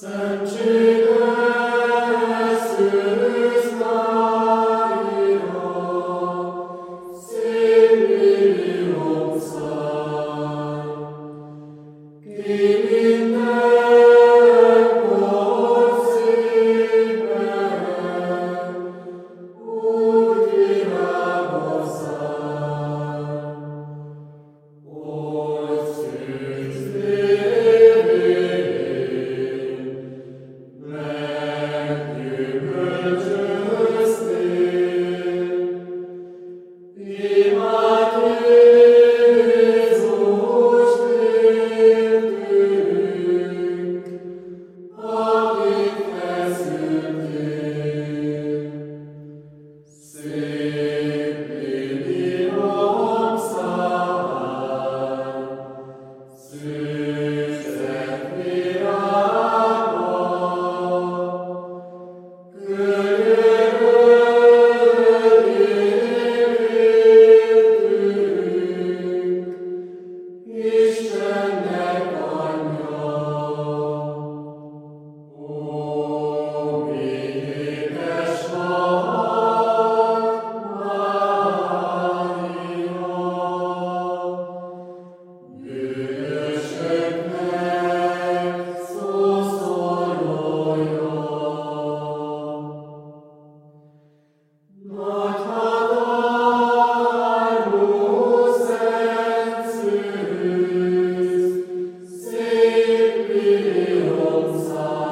Sancte Deus Lord.